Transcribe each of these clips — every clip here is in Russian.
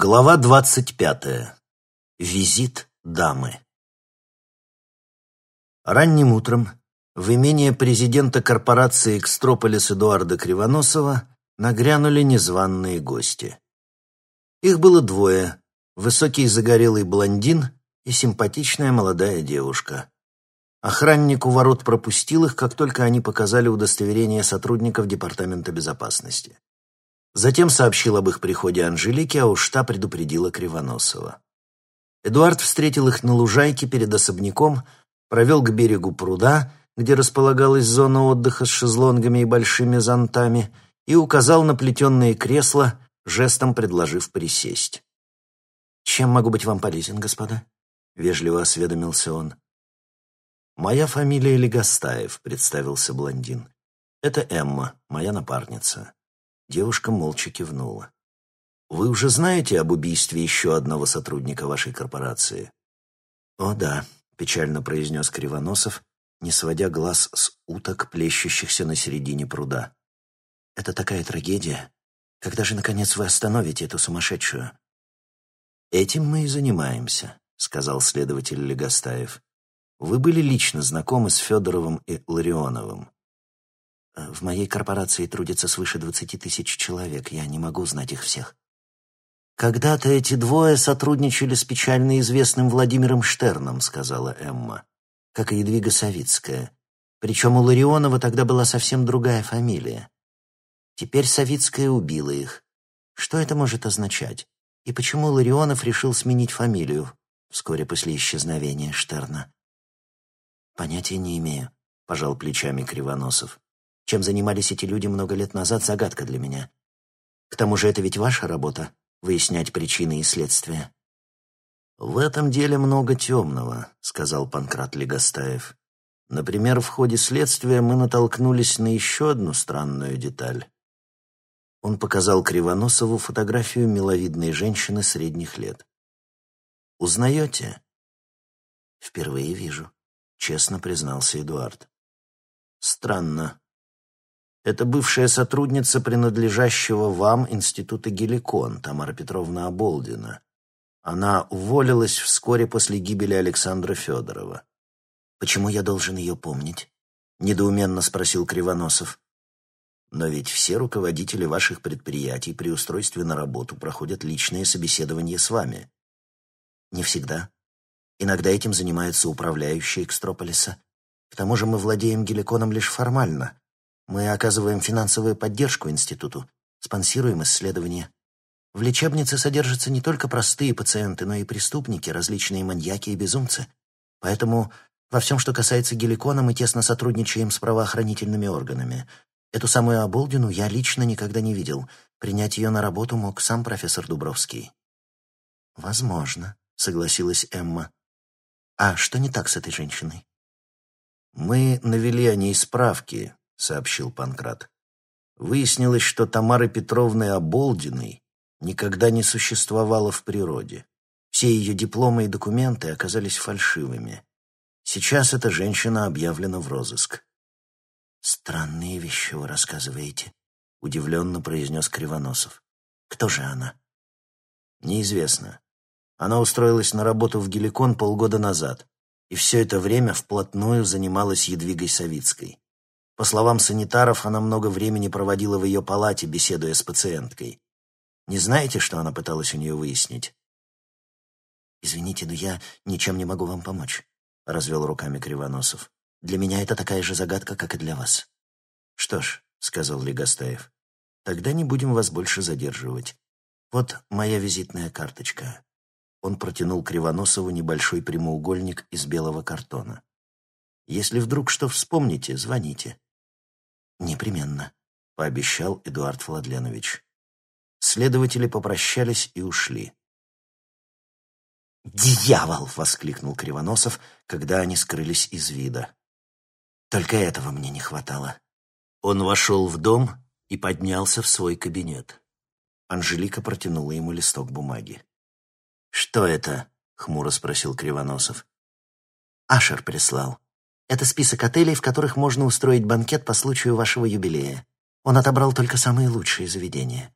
Глава двадцать пятая. Визит дамы. Ранним утром в имение президента корпорации «Экстрополис» Эдуарда Кривоносова нагрянули незваные гости. Их было двое — высокий загорелый блондин и симпатичная молодая девушка. Охранник у ворот пропустил их, как только они показали удостоверение сотрудников Департамента безопасности. Затем сообщил об их приходе Анжелике, а уж та предупредила Кривоносова. Эдуард встретил их на лужайке перед особняком, провел к берегу пруда, где располагалась зона отдыха с шезлонгами и большими зонтами, и указал на плетенные кресла, жестом предложив присесть. «Чем могу быть вам полезен, господа?» — вежливо осведомился он. «Моя фамилия Легостаев», — представился блондин. «Это Эмма, моя напарница». Девушка молча кивнула. «Вы уже знаете об убийстве еще одного сотрудника вашей корпорации?» «О, да», — печально произнес Кривоносов, не сводя глаз с уток, плещущихся на середине пруда. «Это такая трагедия. Когда же, наконец, вы остановите эту сумасшедшую?» «Этим мы и занимаемся», — сказал следователь Легостаев. «Вы были лично знакомы с Федоровым и Ларионовым. В моей корпорации трудится свыше двадцати тысяч человек, я не могу знать их всех. «Когда-то эти двое сотрудничали с печально известным Владимиром Штерном», — сказала Эмма, как и Едвига Савицкая. Причем у Ларионова тогда была совсем другая фамилия. Теперь Савицкая убила их. Что это может означать? И почему Ларионов решил сменить фамилию вскоре после исчезновения Штерна? «Понятия не имею», — пожал плечами Кривоносов. Чем занимались эти люди много лет назад, загадка для меня. К тому же это ведь ваша работа — выяснять причины и следствия. «В этом деле много темного», — сказал Панкрат Легостаев. «Например, в ходе следствия мы натолкнулись на еще одну странную деталь». Он показал Кривоносову фотографию миловидной женщины средних лет. «Узнаете?» «Впервые вижу», — честно признался Эдуард. «Странно. Это бывшая сотрудница принадлежащего вам Института Геликон, Тамара Петровна Оболдина. Она уволилась вскоре после гибели Александра Федорова. «Почему я должен ее помнить?» — недоуменно спросил Кривоносов. «Но ведь все руководители ваших предприятий при устройстве на работу проходят личное собеседование с вами». «Не всегда. Иногда этим занимаются управляющие Экстрополиса. К тому же мы владеем Геликоном лишь формально. Мы оказываем финансовую поддержку институту, спонсируем исследования. В лечебнице содержатся не только простые пациенты, но и преступники, различные маньяки и безумцы. Поэтому во всем, что касается геликона, мы тесно сотрудничаем с правоохранительными органами. Эту самую Оболдину я лично никогда не видел. Принять ее на работу мог сам профессор Дубровский. «Возможно», — согласилась Эмма. «А что не так с этой женщиной?» «Мы навели о ней справки», сообщил Панкрат. Выяснилось, что Тамары Петровны Оболдиной никогда не существовало в природе. Все ее дипломы и документы оказались фальшивыми. Сейчас эта женщина объявлена в розыск. «Странные вещи вы рассказываете», — удивленно произнес Кривоносов. «Кто же она?» «Неизвестно. Она устроилась на работу в Геликон полгода назад, и все это время вплотную занималась Едвигой Савицкой. По словам санитаров, она много времени проводила в ее палате, беседуя с пациенткой. Не знаете, что она пыталась у нее выяснить? «Извините, но я ничем не могу вам помочь», — развел руками Кривоносов. «Для меня это такая же загадка, как и для вас». «Что ж», — сказал Легостаев, — «тогда не будем вас больше задерживать. Вот моя визитная карточка». Он протянул Кривоносову небольшой прямоугольник из белого картона. «Если вдруг что вспомните, звоните. «Непременно», — пообещал Эдуард Владленович. Следователи попрощались и ушли. «Дьявол!» — воскликнул Кривоносов, когда они скрылись из вида. «Только этого мне не хватало». Он вошел в дом и поднялся в свой кабинет. Анжелика протянула ему листок бумаги. «Что это?» — хмуро спросил Кривоносов. «Ашер прислал. Это список отелей, в которых можно устроить банкет по случаю вашего юбилея. Он отобрал только самые лучшие заведения.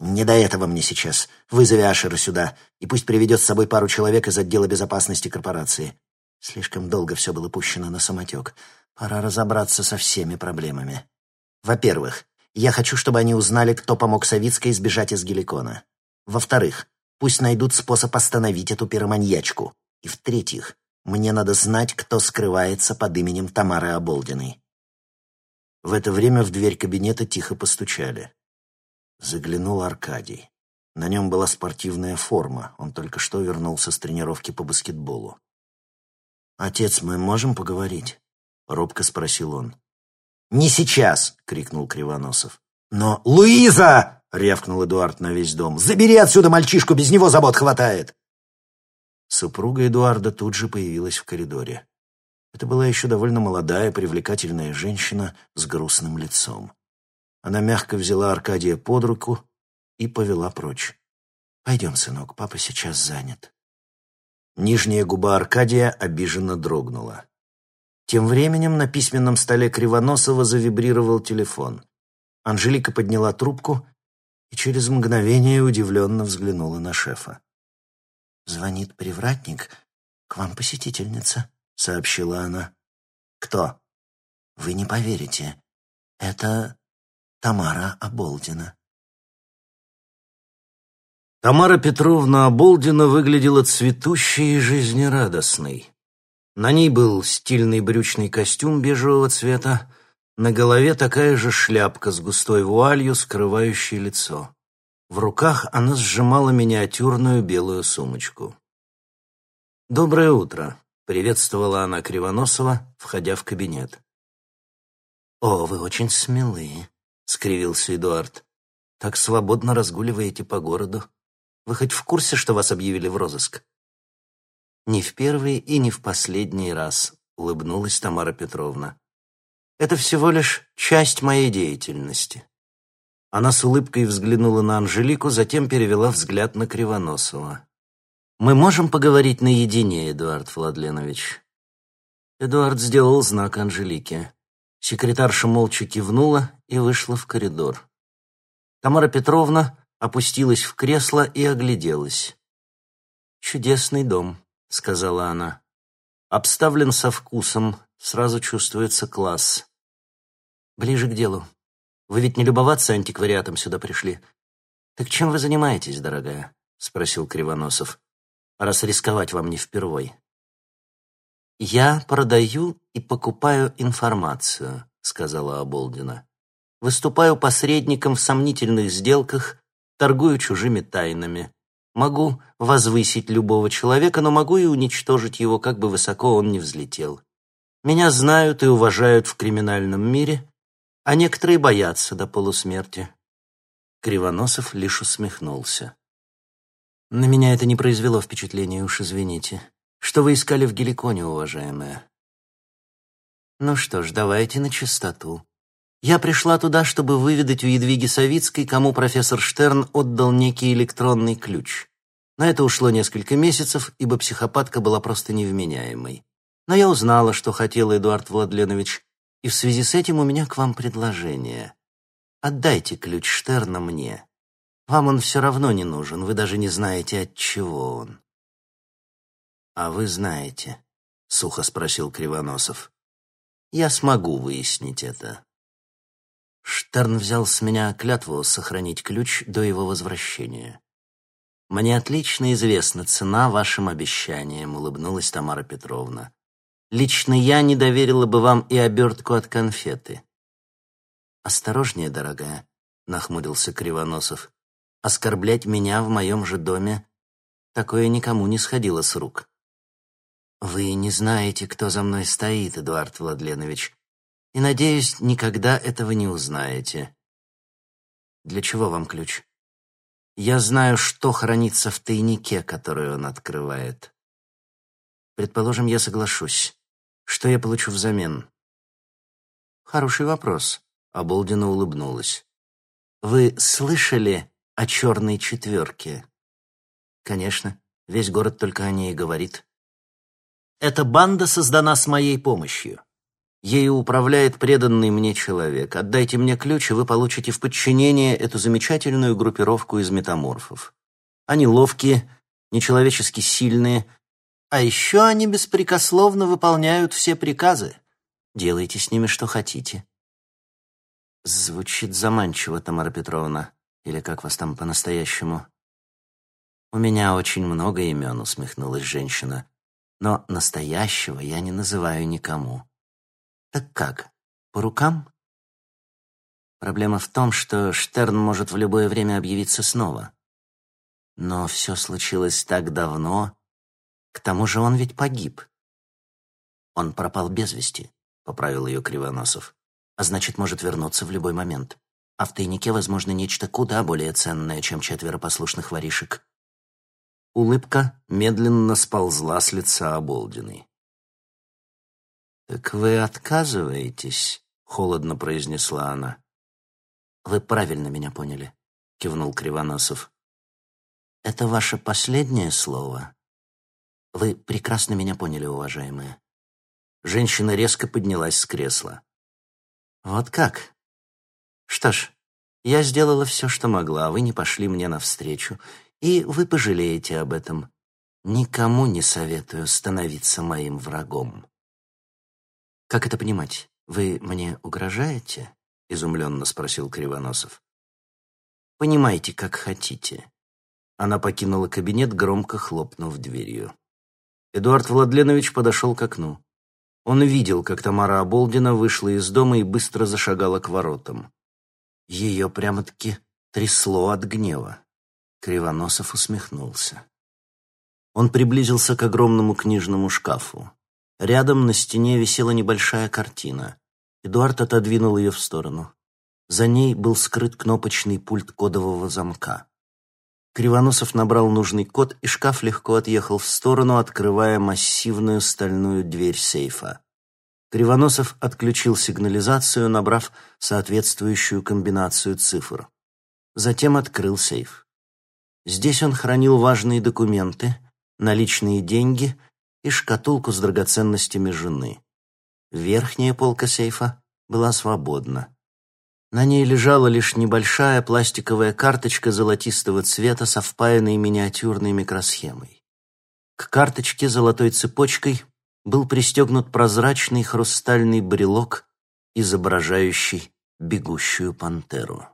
«Не до этого мне сейчас. Вызови Ашера сюда, и пусть приведет с собой пару человек из отдела безопасности корпорации. Слишком долго все было пущено на самотек. Пора разобраться со всеми проблемами. Во-первых, я хочу, чтобы они узнали, кто помог Савицкой сбежать из Геликона. Во-вторых, пусть найдут способ остановить эту пироманьячку. И в-третьих, мне надо знать, кто скрывается под именем Тамары Оболдиной. В это время в дверь кабинета тихо постучали. Заглянул Аркадий. На нем была спортивная форма, он только что вернулся с тренировки по баскетболу. «Отец, мы можем поговорить?» — робко спросил он. «Не сейчас!» — крикнул Кривоносов. «Но Луиза!» — рявкнул Эдуард на весь дом. «Забери отсюда мальчишку, без него забот хватает!» Супруга Эдуарда тут же появилась в коридоре. Это была еще довольно молодая, привлекательная женщина с грустным лицом. Она мягко взяла Аркадия под руку и повела прочь. «Пойдем, сынок, папа сейчас занят». Нижняя губа Аркадия обиженно дрогнула. Тем временем на письменном столе Кривоносова завибрировал телефон. Анжелика подняла трубку и через мгновение удивленно взглянула на шефа. «Звонит привратник. К вам посетительница», — сообщила она. «Кто?» «Вы не поверите. Это Тамара Оболдина». Тамара Петровна Оболдина выглядела цветущей и жизнерадостной. На ней был стильный брючный костюм бежевого цвета, на голове такая же шляпка с густой вуалью, скрывающей лицо. В руках она сжимала миниатюрную белую сумочку. «Доброе утро», — приветствовала она Кривоносова, входя в кабинет. «О, вы очень смелые», — скривился Эдуард. «Так свободно разгуливаете по городу. Вы хоть в курсе, что вас объявили в розыск?» «Не в первый и не в последний раз», — улыбнулась Тамара Петровна. «Это всего лишь часть моей деятельности». Она с улыбкой взглянула на Анжелику, затем перевела взгляд на Кривоносова. «Мы можем поговорить наедине, Эдуард Владленович?» Эдуард сделал знак Анжелике. Секретарша молча кивнула и вышла в коридор. Тамара Петровна опустилась в кресло и огляделась. «Чудесный дом», — сказала она. «Обставлен со вкусом, сразу чувствуется класс». «Ближе к делу. Вы ведь не любоваться антиквариатом сюда пришли. Так чем вы занимаетесь, дорогая?» — спросил Кривоносов. «Раз рисковать вам не впервой». «Я продаю и покупаю информацию», — сказала Оболдина. «Выступаю посредником в сомнительных сделках торгую чужими тайнами. Могу возвысить любого человека, но могу и уничтожить его, как бы высоко он ни взлетел. Меня знают и уважают в криминальном мире, а некоторые боятся до полусмерти. Кривоносов лишь усмехнулся. На меня это не произвело впечатления, уж извините. Что вы искали в Геликоне, уважаемая? Ну что ж, давайте на чистоту. Я пришла туда, чтобы выведать у Едвиги Савицкой, кому профессор Штерн отдал некий электронный ключ. На это ушло несколько месяцев, ибо психопатка была просто невменяемой. Но я узнала, что хотел Эдуард Владленович, и в связи с этим у меня к вам предложение. Отдайте ключ Штерна мне. Вам он все равно не нужен, вы даже не знаете, от чего он. «А вы знаете?» — сухо спросил Кривоносов. «Я смогу выяснить это». Штерн взял с меня клятву сохранить ключ до его возвращения. «Мне отлично известна цена вашим обещаниям», — улыбнулась Тамара Петровна. «Лично я не доверила бы вам и обертку от конфеты». «Осторожнее, дорогая», — нахмурился Кривоносов. «Оскорблять меня в моем же доме такое никому не сходило с рук». «Вы не знаете, кто за мной стоит, Эдуард Владленович и, надеюсь, никогда этого не узнаете. Для чего вам ключ? Я знаю, что хранится в тайнике, который он открывает. Предположим, я соглашусь. Что я получу взамен? Хороший вопрос. Оболдина улыбнулась. Вы слышали о черной четверке? Конечно, весь город только о ней и говорит. Эта банда создана с моей помощью. Ею управляет преданный мне человек. Отдайте мне ключ, и вы получите в подчинение эту замечательную группировку из метаморфов. Они ловкие, нечеловечески сильные, а еще они беспрекословно выполняют все приказы. Делайте с ними что хотите. Звучит заманчиво, Тамара Петровна. Или как вас там по-настоящему? У меня очень много имен, усмехнулась женщина. Но настоящего я не называю никому. Так как, по рукам? Проблема в том, что Штерн может в любое время объявиться снова. Но все случилось так давно. К тому же он ведь погиб. Он пропал без вести, поправил ее Кривоносов а значит, может вернуться в любой момент. А в тайнике, возможно, нечто куда более ценное, чем четверо послушных воришек. Улыбка медленно сползла с лица оболденной. «Так вы отказываетесь?» — холодно произнесла она. «Вы правильно меня поняли», — кивнул Кривоносов. «Это ваше последнее слово?» «Вы прекрасно меня поняли, уважаемая». Женщина резко поднялась с кресла. «Вот как? Что ж, я сделала все, что могла, а вы не пошли мне навстречу, и вы пожалеете об этом. Никому не советую становиться моим врагом». «Как это понимать? Вы мне угрожаете?» — изумленно спросил Кривоносов. «Понимаете, как хотите». Она покинула кабинет, громко хлопнув дверью. Эдуард Владленович подошел к окну. Он видел, как Тамара Оболдина вышла из дома и быстро зашагала к воротам. Ее прямо-таки трясло от гнева. Кривоносов усмехнулся. Он приблизился к огромному книжному шкафу. Рядом на стене висела небольшая картина. Эдуард отодвинул ее в сторону. За ней был скрыт кнопочный пульт кодового замка. Кривоносов набрал нужный код, и шкаф легко отъехал в сторону, открывая массивную стальную дверь сейфа. Кривоносов отключил сигнализацию, набрав соответствующую комбинацию цифр. Затем открыл сейф. Здесь он хранил важные документы, наличные деньги и шкатулку с драгоценностями жены. Верхняя полка сейфа была свободна. На ней лежала лишь небольшая пластиковая карточка золотистого цвета со впаянной миниатюрной микросхемой. К карточке золотой цепочкой был пристегнут прозрачный хрустальный брелок, изображающий бегущую пантеру.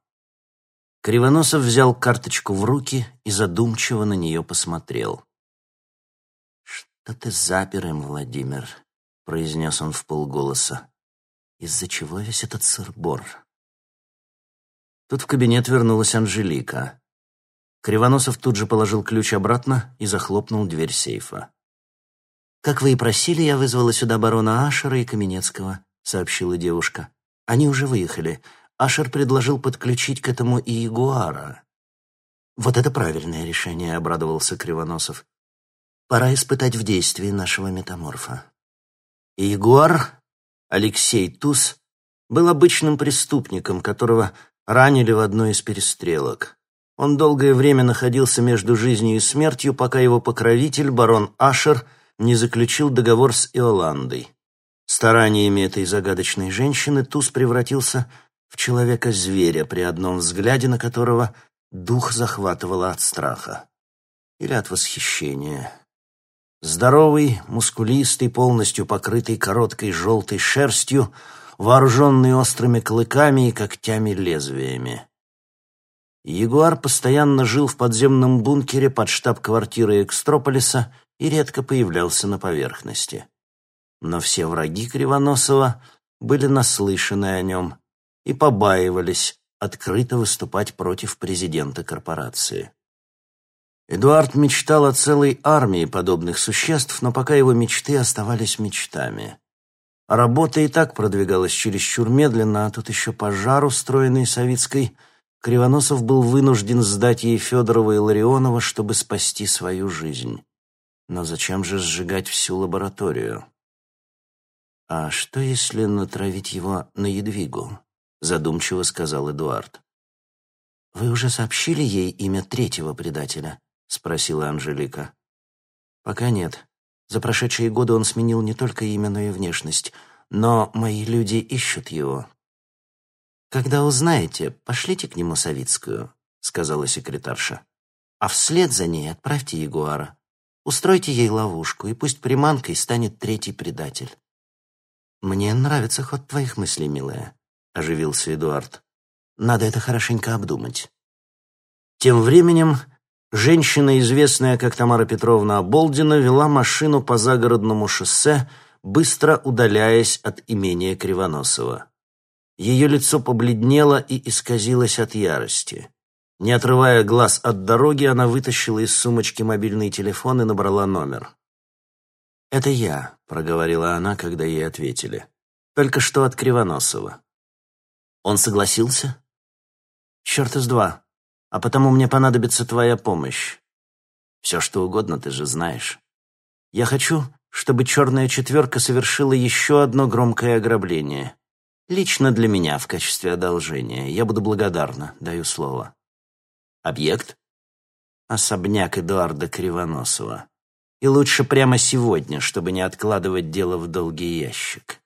Кривоносов взял карточку в руки и задумчиво на нее посмотрел. «Что ты запер им, Владимир?» — произнес он в полголоса. «Из-за чего весь этот сыр-бор?» Тут в кабинет вернулась Анжелика. Кривоносов тут же положил ключ обратно и захлопнул дверь сейфа. «Как вы и просили, я вызвала сюда барона Ашера и Каменецкого», — сообщила девушка. «Они уже выехали. Ашер предложил подключить к этому и Ягуара». «Вот это правильное решение», — обрадовался Кривоносов. «Пора испытать в действии нашего метаморфа». Ягуар, Алексей Туз, был обычным преступником, которого ранили в одной из перестрелок. Он долгое время находился между жизнью и смертью, пока его покровитель, барон Ашер, не заключил договор с Иоландой. Стараниями этой загадочной женщины Туз превратился в человека-зверя, при одном взгляде на которого дух захватывало от страха или от восхищения. Здоровый, мускулистый, полностью покрытый короткой желтой шерстью, вооруженный острыми клыками и когтями-лезвиями. Ягуар постоянно жил в подземном бункере под штаб-квартирой Экстрополиса и редко появлялся на поверхности. Но все враги Кривоносова были наслышаны о нем и побаивались открыто выступать против президента корпорации. Эдуард мечтал о целой армии подобных существ, но пока его мечты оставались мечтами. Работа и так продвигалась чересчур медленно, а тут еще пожар, устроенный Савицкой. Кривоносов был вынужден сдать ей Федорова и Ларионова, чтобы спасти свою жизнь. Но зачем же сжигать всю лабораторию? «А что, если натравить его на едвигу?» — задумчиво сказал Эдуард. «Вы уже сообщили ей имя третьего предателя?» — спросила Анжелика. «Пока нет. За прошедшие годы он сменил не только имя, но и внешность. но мои люди ищут его. «Когда узнаете, пошлите к нему Савицкую», — сказала секретарша. «А вслед за ней отправьте Ягуара. Устройте ей ловушку, и пусть приманкой станет третий предатель». «Мне нравится ход твоих мыслей, милая», — оживился Эдуард. «Надо это хорошенько обдумать». Тем временем женщина, известная как Тамара Петровна Оболдина, вела машину по загородному шоссе, быстро удаляясь от имения Кривоносова. Ее лицо побледнело и исказилось от ярости. Не отрывая глаз от дороги, она вытащила из сумочки мобильный телефон и набрала номер. «Это я», — проговорила она, когда ей ответили. «Только что от Кривоносова». «Он согласился?» «Черт из два а потому мне понадобится твоя помощь. Все, что угодно, ты же знаешь. Я хочу, чтобы черная четверка совершила еще одно громкое ограбление. Лично для меня, в качестве одолжения. Я буду благодарна, даю слово. Объект? Особняк Эдуарда Кривоносова. И лучше прямо сегодня, чтобы не откладывать дело в долгий ящик.